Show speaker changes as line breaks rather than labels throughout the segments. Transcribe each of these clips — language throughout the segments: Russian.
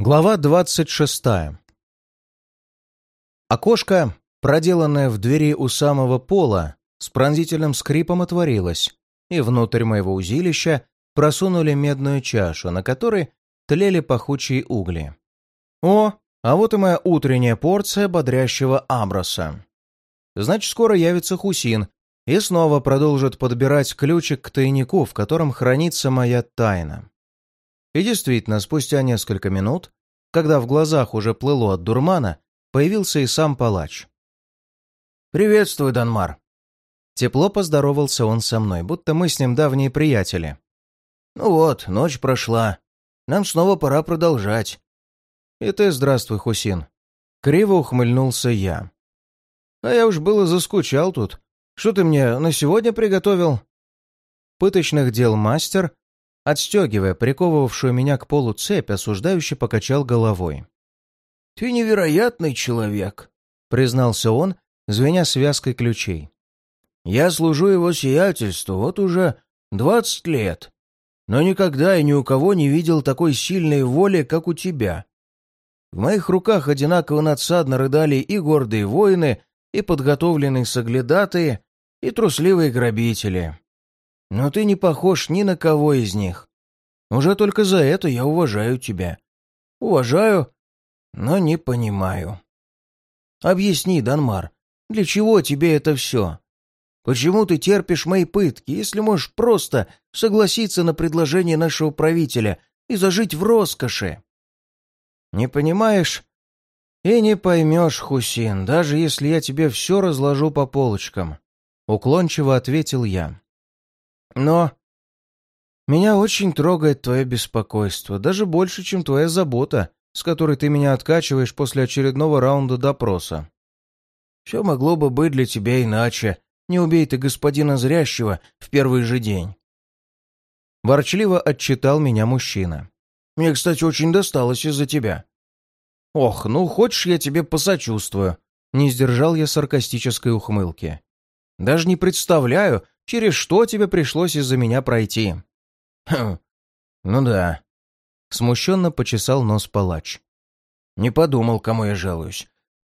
Глава двадцать шестая. Окошко, проделанное в двери у самого пола, с пронзительным скрипом отворилось, и внутрь моего узилища просунули медную чашу, на которой тлели пахучие угли. О, а вот и моя утренняя порция бодрящего Абраса. Значит, скоро явится Хусин и снова продолжит подбирать ключик к тайнику, в котором хранится моя тайна. И действительно, спустя несколько минут, когда в глазах уже плыло от дурмана, появился и сам палач. «Приветствую, Данмар!» Тепло поздоровался он со мной, будто мы с ним давние приятели. «Ну вот, ночь прошла. Нам снова пора продолжать». «И ты здравствуй, Хусин». Криво ухмыльнулся я. «А я уж было заскучал тут. Что ты мне на сегодня приготовил?» Пыточных дел мастер Отстегивая приковывавшую меня к полу цепь, осуждающий покачал головой.
«Ты невероятный человек», — признался он, звеня связкой ключей. «Я служу его сиятельству вот уже двадцать лет, но никогда и ни у кого не видел такой сильной воли, как у тебя. В моих руках одинаково надсадно рыдали и гордые воины, и подготовленные соглядатые, и трусливые грабители. Но ты не похож ни на кого из них. Уже только за это я уважаю тебя. Уважаю, но не понимаю. Объясни, Данмар, для чего тебе это все? Почему ты терпишь мои пытки, если можешь просто согласиться на предложение нашего правителя и зажить в роскоши?
Не понимаешь и не поймешь, Хусин, даже если я тебе все разложу по полочкам. Уклончиво ответил я. Но меня очень трогает твое беспокойство, даже больше, чем твоя забота, с которой ты меня откачиваешь после очередного раунда допроса.
Все могло бы быть для тебя иначе. Не убей ты господина Зрящего в первый же день.
Ворчливо отчитал меня мужчина.
Мне, кстати, очень досталось из-за тебя.
Ох, ну хочешь, я тебе посочувствую. Не сдержал я саркастической ухмылки. Даже не представляю, через что тебе пришлось из-за меня пройти.
Хм, ну да.
Смущенно почесал нос палач.
Не подумал, кому я жалуюсь.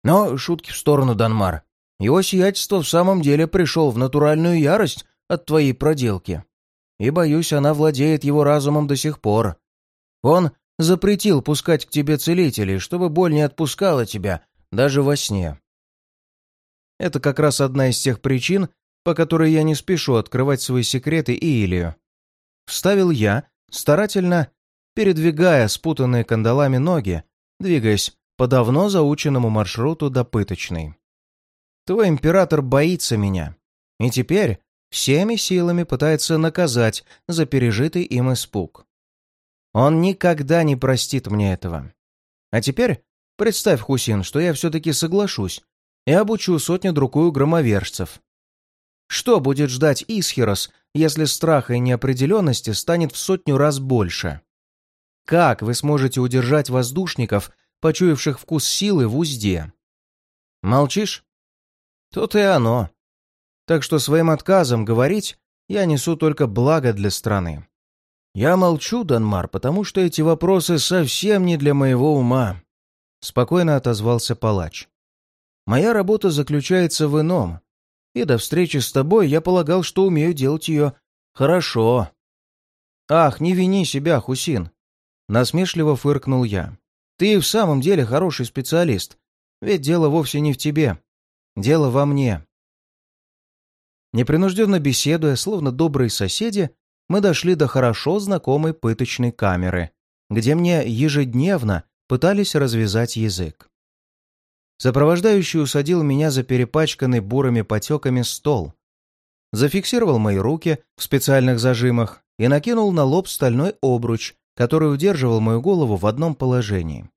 Но шутки в сторону, Данмар. Его сиятельство в самом деле пришел в натуральную ярость от твоей проделки. И, боюсь, она владеет его разумом до сих пор. Он запретил пускать к тебе целителей, чтобы боль не отпускала тебя, даже во сне.
Это как раз одна из тех причин, по которой я не спешу открывать свои секреты Иилию. Вставил я, старательно передвигая спутанные кандалами ноги, двигаясь по давно заученному маршруту до пыточной. Твой император боится меня, и теперь всеми силами пытается наказать за пережитый им испуг. Он никогда не простит мне этого. А теперь представь, Хусин, что я все-таки соглашусь и обучу сотню-другую громовержцев, что будет ждать Исхерос, если страха и неопределенности станет в сотню раз больше? Как вы сможете удержать воздушников, почуявших вкус силы в узде? Молчишь? Тут и оно. Так что своим отказом говорить я несу только благо для страны.
Я молчу, Данмар, потому что эти вопросы совсем не для моего ума.
Спокойно отозвался палач. Моя работа заключается в ином и до встречи с тобой я полагал, что умею делать ее хорошо. Ах, не вини себя, Хусин. Насмешливо фыркнул я. Ты в самом деле хороший специалист. Ведь дело вовсе не в тебе. Дело во мне. Непринужденно беседуя, словно добрые соседи, мы дошли до хорошо знакомой пыточной камеры, где мне ежедневно пытались развязать язык. Сопровождающий усадил меня за перепачканный бурыми потеками стол. Зафиксировал мои руки в специальных зажимах и накинул на лоб стальной обруч, который удерживал мою голову в одном положении.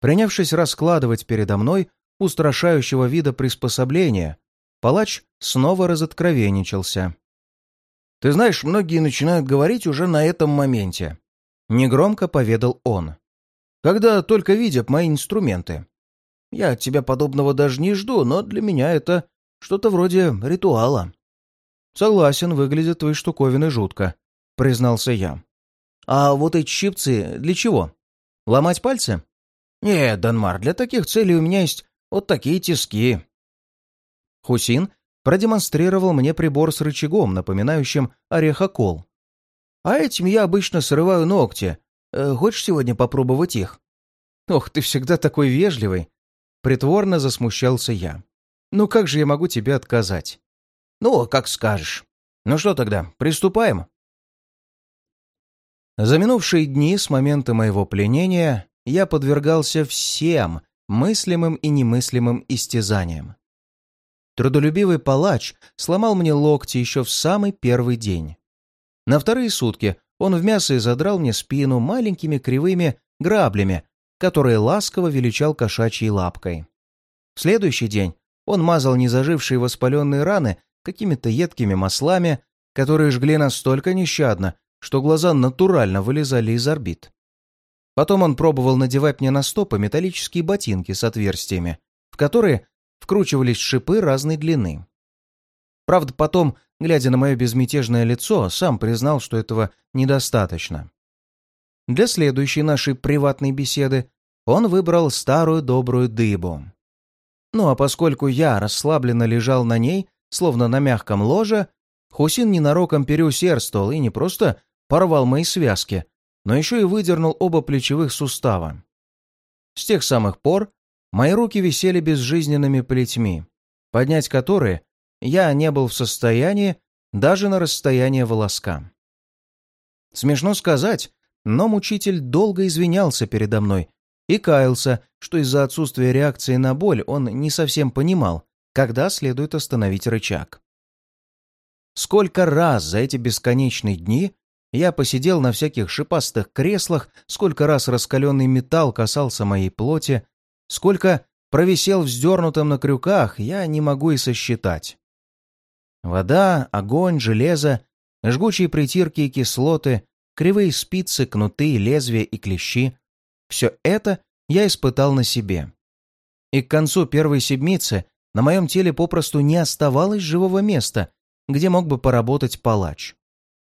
Принявшись раскладывать передо мной устрашающего вида приспособления, палач снова разоткровенничался.
«Ты знаешь, многие начинают говорить уже на этом моменте», — негромко поведал он. «Когда только видят мои инструменты. Я от тебя подобного даже не жду, но для меня это что-то вроде ритуала».
«Согласен, выглядят твои штуковины жутко», — признался я.
«А вот эти щипцы для чего?»
Ломать пальцы?
Нет, Данмар, для таких целей у меня есть вот такие тиски.
Хусин продемонстрировал мне прибор с рычагом, напоминающим орехокол.
А этим я обычно срываю ногти. Э, хочешь сегодня попробовать их?
Ох, ты всегда такой вежливый. Притворно засмущался я. Ну как же я могу тебе отказать?
Ну, как скажешь. Ну что тогда, приступаем?
За минувшие дни с момента моего пленения я подвергался всем мыслимым и немыслимым истязаниям. Трудолюбивый палач сломал мне локти еще в самый первый день. На вторые сутки он в мясо задрал мне спину маленькими кривыми граблями, которые ласково величал кошачьей лапкой. В следующий день он мазал незажившие воспаленные раны какими-то едкими маслами, которые жгли настолько нещадно, что глаза натурально вылезали из орбит. Потом он пробовал надевать мне на стопы металлические ботинки с отверстиями, в которые вкручивались шипы разной длины. Правда, потом, глядя на мое безмятежное лицо, сам признал, что этого недостаточно. Для следующей нашей приватной беседы он выбрал старую добрую дыбу. Ну а поскольку я расслабленно лежал на ней, словно на мягком ложе, Хусин ненароком переусердствовал и не просто порвал мои связки, но еще и выдернул оба плечевых сустава. С тех самых пор мои руки висели безжизненными плетьми, поднять которые я не был в состоянии даже на расстояние волоска. Смешно сказать, но мучитель долго извинялся передо мной и каялся, что из-за отсутствия реакции на боль он не совсем понимал, когда следует остановить рычаг. Сколько раз за эти бесконечные дни я посидел на всяких шипастых креслах, сколько раз раскаленный металл касался моей плоти, сколько провисел вздернутым на крюках, я не могу и сосчитать. Вода, огонь, железо, жгучие притирки и кислоты, кривые спицы, кнуты, лезвия и клещи — все это я испытал на себе. И к концу первой седмицы на моем теле попросту не оставалось живого места, где мог бы поработать палач.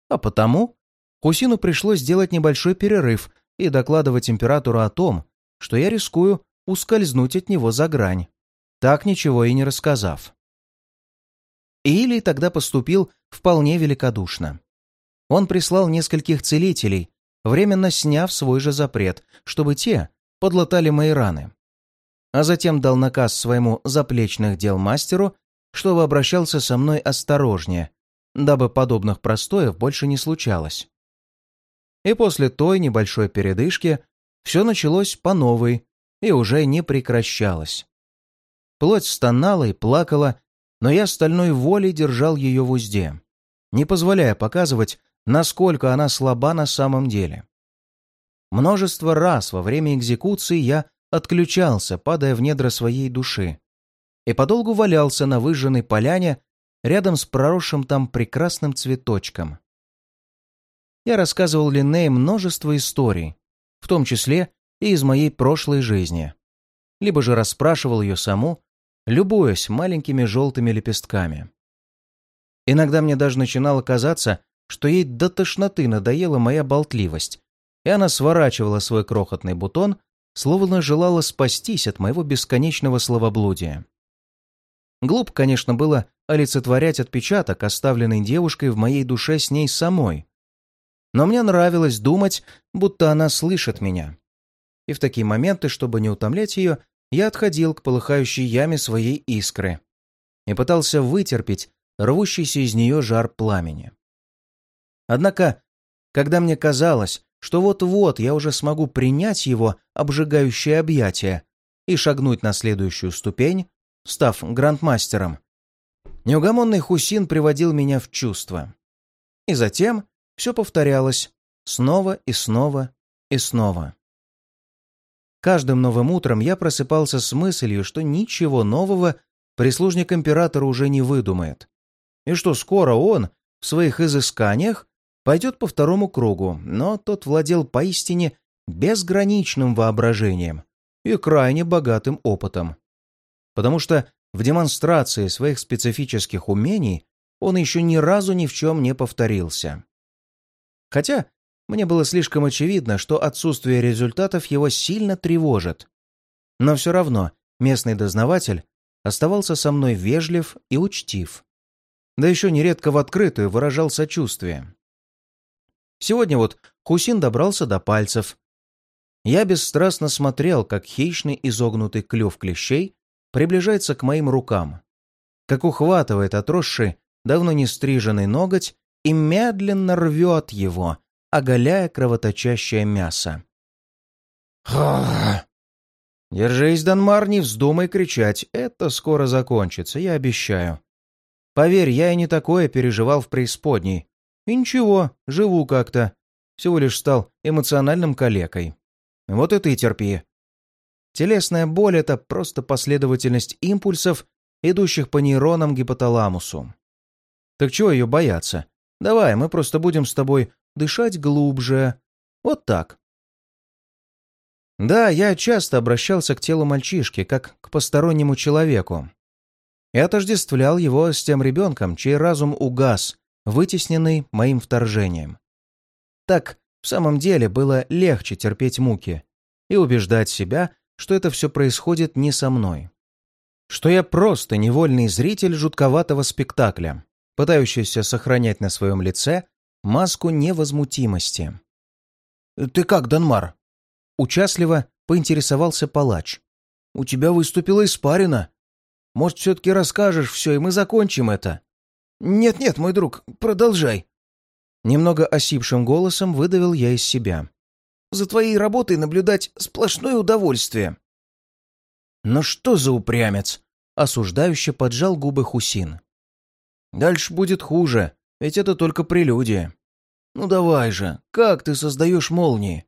А потому Хусину пришлось сделать небольшой перерыв и докладывать императору о том, что я рискую ускользнуть от него за грань, так ничего и не рассказав. Или тогда поступил вполне великодушно. Он прислал нескольких целителей, временно сняв свой же запрет, чтобы те подлатали мои раны. А затем дал наказ своему заплечных дел мастеру, чтобы обращался со мной осторожнее, дабы подобных простоев больше не случалось. И после той небольшой передышки все началось по новой и уже не прекращалось. Плоть стонала и плакала, но я стальной волей держал ее в узде, не позволяя показывать, насколько она слаба на самом деле. Множество раз во время экзекуции я отключался, падая в недра своей души, и подолгу валялся на выжженной поляне рядом с проросшим там прекрасным цветочком. Я рассказывал Линнее множество историй, в том числе и из моей прошлой жизни, либо же расспрашивал ее саму, любуясь маленькими желтыми лепестками. Иногда мне даже начинало казаться, что ей до тошноты надоела моя болтливость, и она сворачивала свой крохотный бутон, словно желала спастись от моего бесконечного словоблудия. Глупо, конечно, было олицетворять отпечаток, оставленный девушкой в моей душе с ней самой. Но мне нравилось думать, будто она слышит меня. И в такие моменты, чтобы не утомлять ее, я отходил к полыхающей яме своей искры и пытался вытерпеть рвущийся из нее жар пламени. Однако, когда мне казалось, что вот-вот я уже смогу принять его обжигающее объятие и шагнуть на следующую ступень, став грандмастером, неугомонный Хусин приводил меня в чувство. И затем все повторялось снова и снова и снова. Каждым новым утром я просыпался с мыслью, что ничего нового прислужник императора уже не выдумает, и что скоро он в своих изысканиях пойдет по второму кругу, но тот владел поистине безграничным воображением и крайне богатым опытом. Потому что в демонстрации своих специфических умений он еще ни разу ни в чем не повторился. Хотя Мне было слишком очевидно, что отсутствие результатов его сильно тревожит. Но все равно местный дознаватель оставался со мной вежлив и учтив. Да еще нередко в открытую выражал сочувствие. Сегодня вот Хусин добрался до пальцев. Я бесстрастно смотрел, как хищный изогнутый клюв клещей приближается к моим рукам, как ухватывает отросший, давно не стриженный ноготь и медленно рвет его, оголяя кровоточащее мясо. «Держись, Данмар, не вздумай кричать. Это скоро закончится, я обещаю. Поверь, я и не такое переживал в преисподней. И ничего, живу как-то. Всего лишь стал эмоциональным калекой. Вот это и терпи. Телесная боль — это просто последовательность импульсов, идущих по нейронам гипоталамусу. Так чего ее бояться? Давай, мы просто будем с тобой дышать глубже. Вот так. Да, я часто обращался к телу мальчишки, как к постороннему человеку. И отождествлял его с тем ребенком, чей разум угас, вытесненный моим вторжением. Так, в самом деле, было легче терпеть муки и убеждать себя, что это все происходит не со мной. Что я просто невольный зритель жутковатого спектакля, пытающийся сохранять на своем лице маску невозмутимости. «Ты как, Данмар?» Участливо поинтересовался палач. «У тебя выступила испарина. Может, все-таки расскажешь все, и мы закончим это?» «Нет-нет, мой друг, продолжай». Немного осипшим голосом выдавил я из себя. «За твоей работой наблюдать сплошное удовольствие». «Ну что за упрямец?» — осуждающе поджал губы Хусин. «Дальше будет хуже, ведь это только прелюдия. Ну давай же, как ты создаешь молнии?»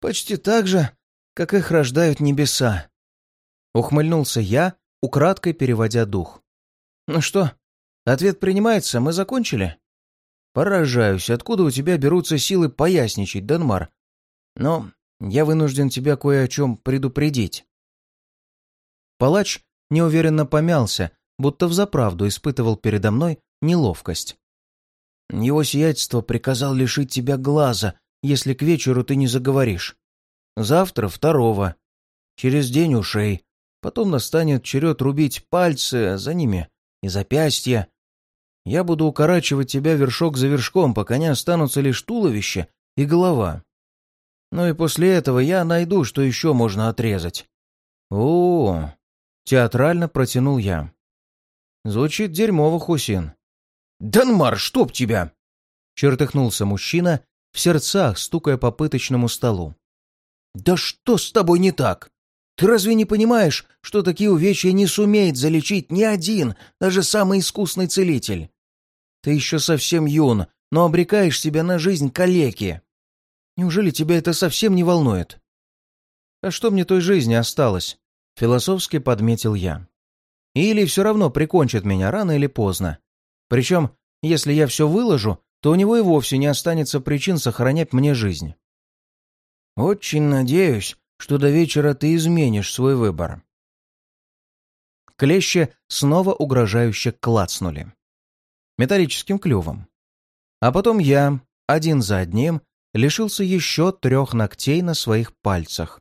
«Почти так же, как их рождают небеса», — ухмыльнулся я, украдкой переводя дух. «Ну что, ответ принимается, мы закончили?» «Поражаюсь, откуда у тебя берутся силы поясничать, Данмар? Но я вынужден тебя кое о чем предупредить». Палач неуверенно помялся, будто взаправду испытывал передо мной неловкость. «Его сиятельство приказал лишить тебя глаза, если к вечеру ты не заговоришь. Завтра второго. Через день ушей. Потом настанет черед рубить пальцы, за ними и запястья. Я буду укорачивать тебя вершок за вершком, пока не останутся лишь туловище и голова. Ну и после этого я найду, что еще можно отрезать. О, театрально протянул я. Звучит дерьмово, Хусин. «Данмар, чтоб тебя!» Чертыхнулся мужчина, в сердцах стукая по пыточному столу. «Да что с тобой не так? Ты разве не понимаешь, что такие увечья не сумеет залечить ни один, даже самый искусный целитель? Ты еще совсем юн, но обрекаешь себя на жизнь калеки. Неужели тебя это совсем не волнует?» «А что мне той жизни осталось?» — философски подметил я. «Или все равно прикончит меня рано или поздно. Причем, если я все выложу, то у него и вовсе не останется причин сохранять мне жизнь». «Очень надеюсь, что до вечера ты изменишь свой выбор». Клещи снова угрожающе клацнули. Металлическим клювом. А потом я, один за одним, лишился еще трех ногтей на своих пальцах.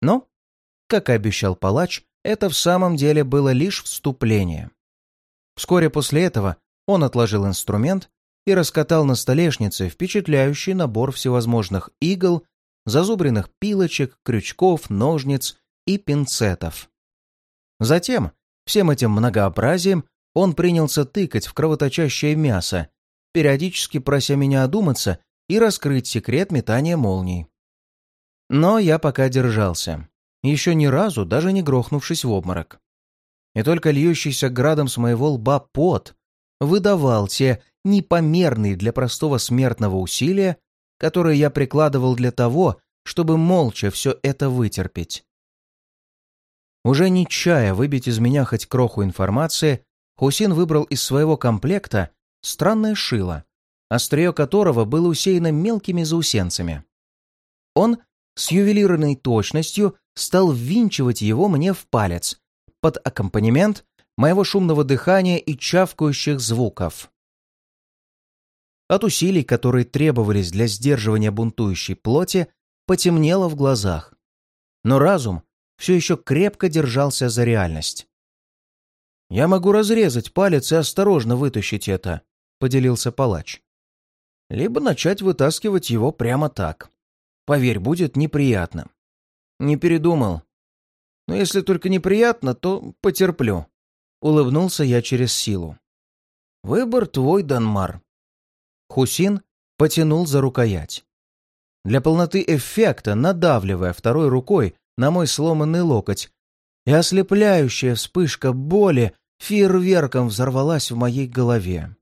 Но, как и обещал палач, это в самом деле было лишь вступление. Вскоре после этого он отложил инструмент и раскатал на столешнице впечатляющий набор всевозможных игл зазубренных пилочек, крючков, ножниц и пинцетов. Затем, всем этим многообразием, он принялся тыкать в кровоточащее мясо, периодически прося меня одуматься и раскрыть секрет метания молний. Но я пока держался, еще ни разу даже не грохнувшись в обморок. И только льющийся градом с моего лба пот выдавал те непомерные для простого смертного усилия, которые я прикладывал для того, чтобы молча все это вытерпеть. Уже не чая выбить из меня хоть кроху информации, Хусин выбрал из своего комплекта странное шило, острие которого было усеяно мелкими заусенцами. Он с ювелирной точностью стал ввинчивать его мне в палец под аккомпанемент моего шумного дыхания и чавкающих звуков. от усилий, которые требовались для сдерживания бунтующей плоти, потемнело в глазах. Но разум все еще крепко держался за реальность. «Я могу разрезать палец и осторожно вытащить это», — поделился палач. «Либо начать вытаскивать его прямо так. Поверь, будет неприятно». «Не передумал. Но если только неприятно, то потерплю», — улыбнулся я через силу. «Выбор твой, Данмар». Хусин потянул за рукоять. Для полноты эффекта, надавливая второй рукой на мой сломанный локоть, и ослепляющая вспышка боли фейерверком взорвалась в моей голове.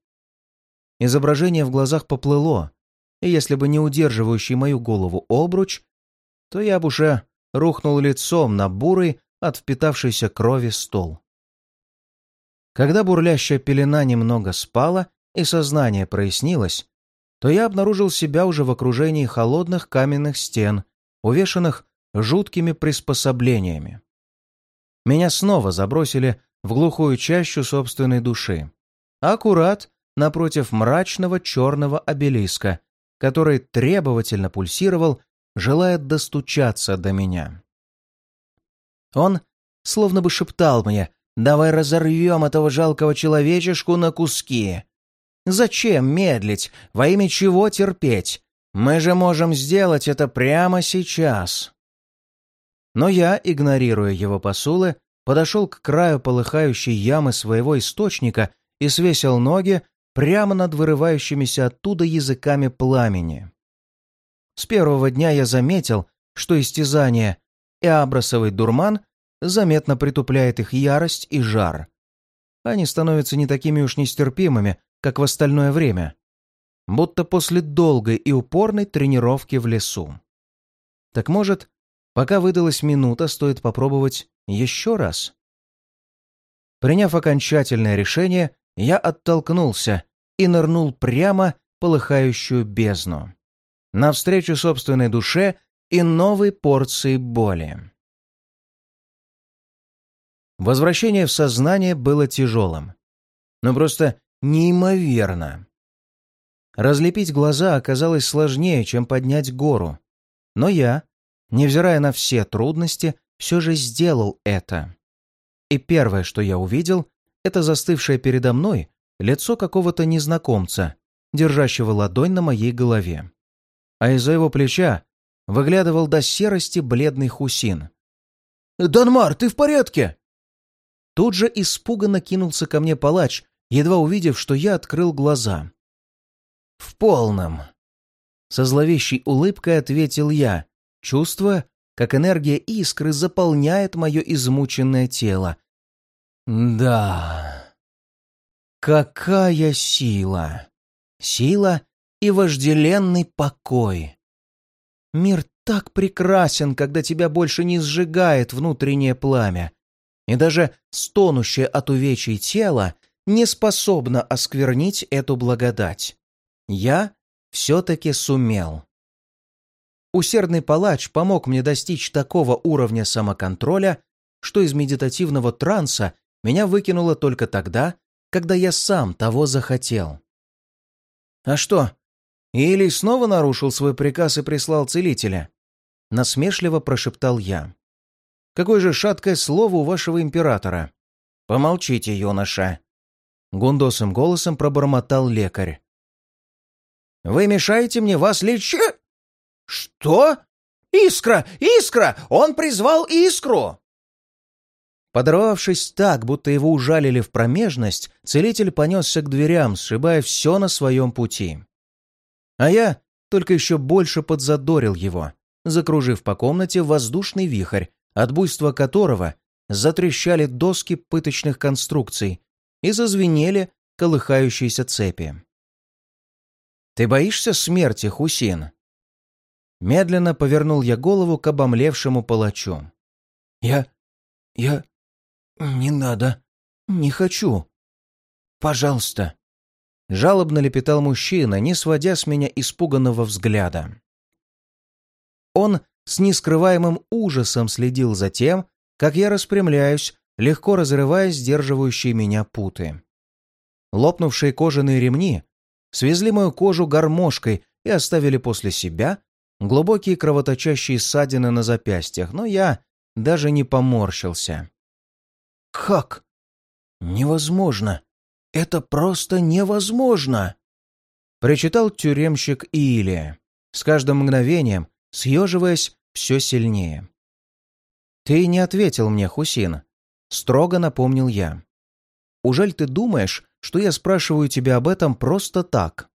Изображение в глазах поплыло, и если бы не удерживающий мою голову обруч, то я бы уже рухнул лицом на бурый от впитавшейся крови стол. Когда бурлящая пелена немного спала и сознание прояснилось, то я обнаружил себя уже в окружении холодных каменных стен, увешанных жуткими приспособлениями. Меня снова забросили в глухую чащу собственной души. Аккурат напротив мрачного черного обелиска, который требовательно пульсировал, желая достучаться до меня. Он словно бы шептал мне «Давай разорвем этого жалкого человечешку на куски». Зачем медлить? Во имя чего терпеть? Мы же можем сделать это прямо сейчас. Но я, игнорируя его посулы, подошел к краю полыхающей ямы своего источника и свесил ноги прямо над вырывающимися оттуда языками пламени. С первого дня я заметил, что истязание и абрасовый дурман заметно притупляет их ярость и жар. Они становятся не такими уж нестерпимыми, как в остальное время, будто после долгой и упорной тренировки в лесу. Так может, Пока выдалась минута, стоит попробовать еще раз. Приняв окончательное решение, я оттолкнулся и нырнул прямо полыхающую бездну. Навстречу собственной душе и новой порции боли. Возвращение в сознание было тяжелым. Но просто неимоверно. Разлепить глаза оказалось сложнее, чем поднять гору. Но я, невзирая на все трудности, все же сделал это. И первое, что я увидел, это застывшее передо мной лицо какого-то незнакомца, держащего ладонь на моей голове. А из-за его плеча выглядывал до серости бледный Хусин. «Данмар, ты в порядке?» Тут же испуганно кинулся ко мне палач, едва увидев, что я открыл глаза. «В полном!» Со зловещей улыбкой ответил я, чувствуя, как энергия искры заполняет мое измученное тело. Да, какая сила! Сила и вожделенный покой. Мир так прекрасен, когда тебя больше не сжигает внутреннее пламя, и даже стонущее от увечий тело не способно осквернить эту благодать. Я все-таки сумел. Усердный палач помог мне достичь такого уровня самоконтроля, что из медитативного транса меня выкинуло только тогда, когда я сам того захотел. «А что, Илий снова нарушил свой приказ и прислал целителя?» Насмешливо прошептал я. «Какое же шаткое слово у вашего императора!» «Помолчите, юноша!» Гундосым голосом пробормотал лекарь. «Вы мешаете мне вас лечить?» «Что? Искра! Искра! Он призвал искру!» Подорвавшись так, будто его ужалили в промежность, целитель понесся к дверям, сшибая все на своем пути. А я только еще больше подзадорил его, закружив по комнате воздушный вихрь, от буйства которого затрещали доски пыточных конструкций и зазвенели колыхающиеся цепи. «Ты боишься смерти, Хусин?» Медленно повернул я голову к обомлевшему палачу. «Я... я... не надо. Не хочу. Пожалуйста». Жалобно лепетал мужчина, не сводя с меня испуганного взгляда. Он с нескрываемым ужасом следил за тем, как я распрямляюсь, легко разрывая сдерживающие меня путы. Лопнувшие кожаные ремни свезли мою кожу гармошкой и оставили после себя глубокие кровоточащие ссадины на запястьях, но я даже не поморщился.
«Как? Невозможно! Это просто невозможно!»
Причитал тюремщик Илия, с каждым мгновением съеживаясь все сильнее. «Ты не ответил мне, Хусин», — строго напомнил я. «Ужель ты думаешь, что я спрашиваю тебя об этом просто так?»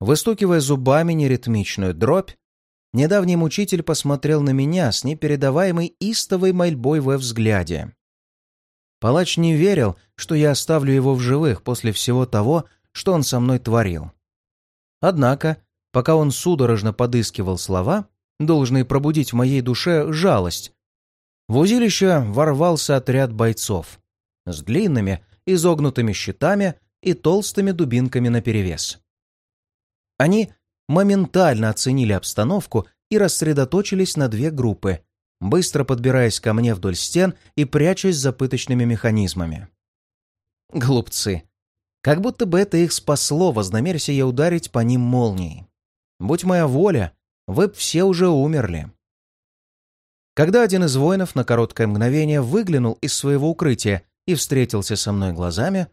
Выстукивая зубами неритмичную дробь, недавний мучитель посмотрел на меня с непередаваемой истовой мольбой во взгляде. Палач не верил, что я оставлю его в живых после всего того, что он со мной творил. Однако, пока он судорожно подыскивал слова, должные пробудить в моей душе жалость, в узилище ворвался отряд бойцов с длинными, изогнутыми щитами и толстыми дубинками наперевес. Они моментально оценили обстановку и рассредоточились на две группы, быстро подбираясь ко мне вдоль стен и прячась за пыточными механизмами. Глупцы. Как будто бы это их спасло, вознамерься я ударить по ним молнией. Будь моя воля, вы б все уже умерли. Когда один из воинов на короткое мгновение выглянул из своего укрытия и встретился со мной глазами,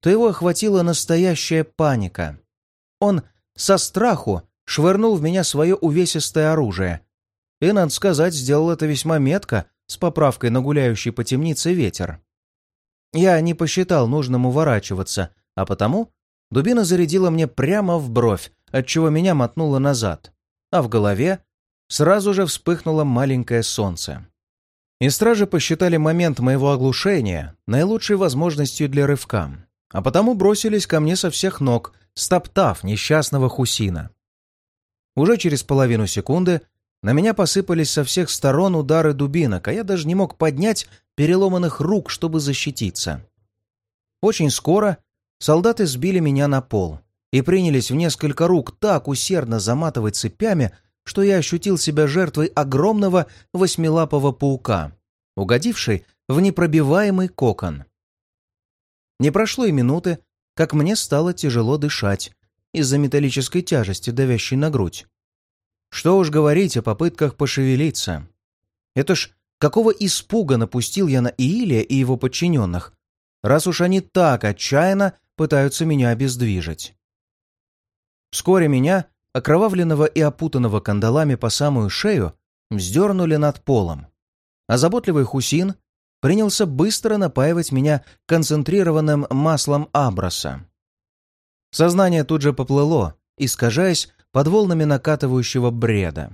то его охватила настоящая паника. Он со страху швырнул в меня свое увесистое оружие. И, надо сказать, сделал это весьма метко, с поправкой на гуляющий по темнице ветер. Я не посчитал нужным уворачиваться, а потому дубина зарядила мне прямо в бровь, отчего меня мотнуло назад, а в голове сразу же вспыхнуло маленькое солнце. И стражи посчитали момент моего оглушения наилучшей возможностью для рывка, а потому бросились ко мне со всех ног, стоптав несчастного Хусина. Уже через половину секунды на меня посыпались со всех сторон удары дубинок, а я даже не мог поднять переломанных рук, чтобы защититься. Очень скоро солдаты сбили меня на пол и принялись в несколько рук так усердно заматывать цепями, что я ощутил себя жертвой огромного восьмилапого паука, угодившей в непробиваемый кокон. Не прошло и минуты, как мне стало тяжело дышать из-за металлической тяжести, давящей на грудь. Что уж говорить о попытках пошевелиться. Это ж какого испуга напустил я на Иилия и его подчиненных, раз уж они так отчаянно пытаются меня обездвижить. Вскоре меня, окровавленного и опутанного кандалами по самую шею, вздернули над полом, а заботливый Хусин принялся быстро напаивать меня концентрированным маслом абраса. Сознание тут же поплыло, искажаясь под волнами накатывающего бреда.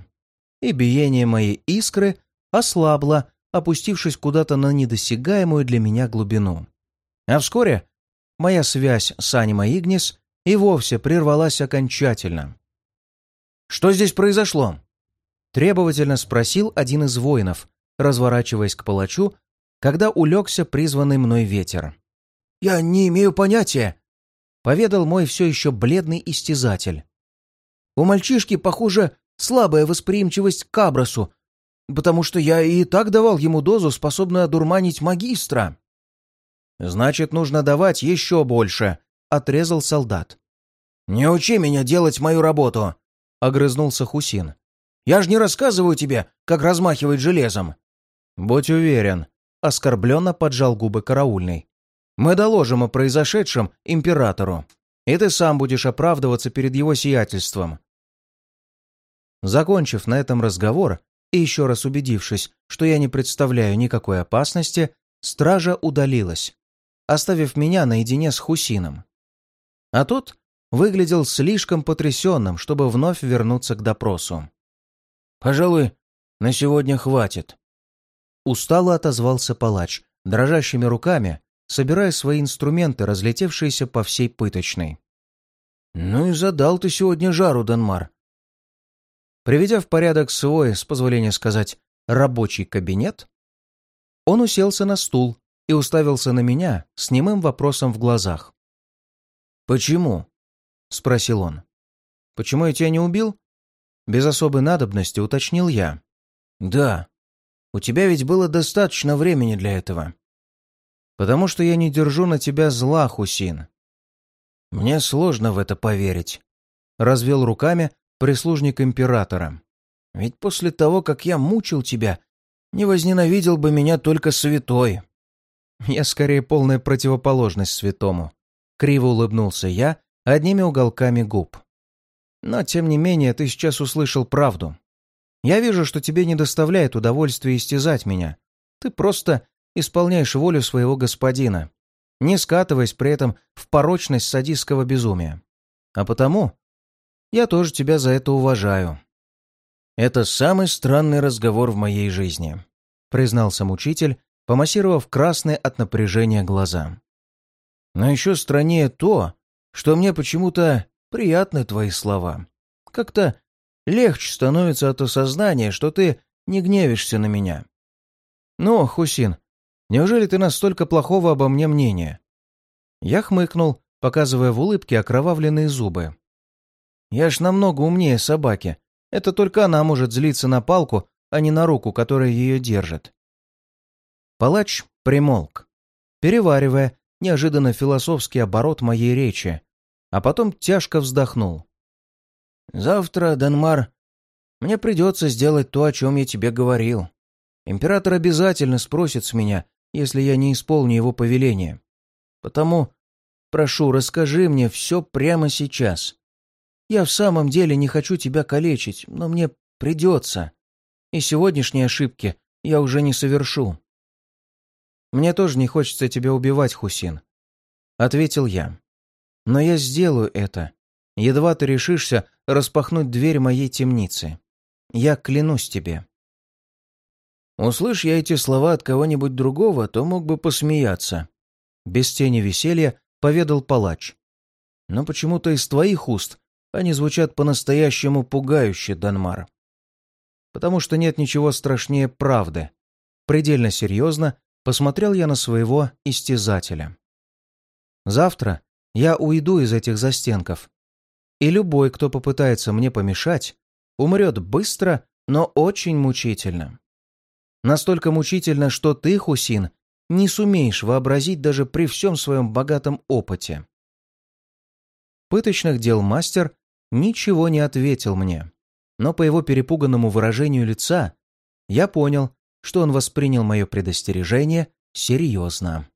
И биение моей искры ослабло, опустившись куда-то на недосягаемую для меня глубину. А вскоре моя связь с Анима Игнис и вовсе прервалась окончательно. «Что здесь произошло?» — требовательно спросил один из воинов, разворачиваясь к палачу когда улегся призванный мной ветер.
«Я не имею понятия», —
поведал мой все еще бледный истязатель.
«У мальчишки, похоже, слабая восприимчивость к абрасу, потому что я и так давал ему дозу, способную одурманить магистра».
«Значит, нужно давать еще больше», — отрезал солдат.
«Не учи меня делать мою работу», — огрызнулся Хусин. «Я же не рассказываю тебе, как размахивать железом».
«Будь уверен, оскорбленно поджал губы караульный. «Мы доложим о произошедшем императору, и ты сам будешь оправдываться перед его сиятельством». Закончив на этом разговор и еще раз убедившись, что я не представляю никакой опасности, стража удалилась, оставив меня наедине с Хусином. А тот выглядел слишком потрясенным, чтобы вновь вернуться к допросу.
«Пожалуй, на сегодня хватит»,
Устало отозвался палач, дрожащими руками, собирая свои инструменты, разлетевшиеся по всей пыточной.
«Ну и задал ты сегодня жару, Данмар».
Приведя в порядок свой, с позволения сказать, рабочий кабинет, он уселся на стул и уставился на меня с немым вопросом в глазах.
«Почему?» — спросил он.
«Почему я тебя не убил?» Без особой надобности уточнил я.
«Да», у тебя ведь было достаточно времени для этого.
Потому что я не держу на тебя зла, Хусин.
Мне сложно в это поверить. Развел руками прислужник императора. Ведь после того, как я мучил тебя, не возненавидел бы меня только святой.
Я скорее полная противоположность святому. Криво улыбнулся я одними уголками губ. Но, тем не менее, ты сейчас услышал правду. Я вижу, что тебе не доставляет удовольствия истязать меня. Ты просто исполняешь волю своего господина, не скатываясь при этом в порочность садистского безумия. А потому я тоже тебя за это уважаю.
Это самый странный разговор в моей жизни, признался мучитель, помассировав красные от напряжения глаза. Но еще страннее то, что мне почему-то приятны твои слова. Как-то легче становится от осознания, что ты не гневишься на меня.
Ну, Хусин, неужели ты настолько плохого обо мне мнения? Я хмыкнул, показывая в улыбке окровавленные зубы. Я ж намного умнее собаки. Это только она может злиться на палку, а не на руку, которая ее держит. Палач примолк, переваривая неожиданно философский оборот моей речи, а потом тяжко вздохнул.
«Завтра, Данмар, мне придется сделать то, о чем я тебе говорил. Император обязательно спросит с меня, если я не исполню его повеление. Потому, прошу, расскажи мне все прямо сейчас. Я в самом деле не хочу тебя калечить, но мне придется. И сегодняшние ошибки я уже не совершу».
«Мне тоже не хочется тебя убивать, Хусин», — ответил я. «Но я сделаю это, едва ты решишься распахнуть дверь моей темницы. Я клянусь тебе».
Услышь я эти слова от кого-нибудь другого, то мог бы посмеяться.
Без тени веселья поведал палач. Но почему-то из твоих уст они звучат по-настоящему пугающе, Данмар. Потому что нет ничего страшнее правды. Предельно серьезно посмотрел я на своего истязателя. Завтра я уйду из этих застенков, и любой, кто попытается мне помешать, умрет быстро, но очень мучительно. Настолько мучительно, что ты, Хусин, не сумеешь вообразить даже при всем своем богатом опыте. Пыточных дел мастер ничего не ответил мне, но по его перепуганному выражению лица я понял, что он воспринял мое предостережение серьезно.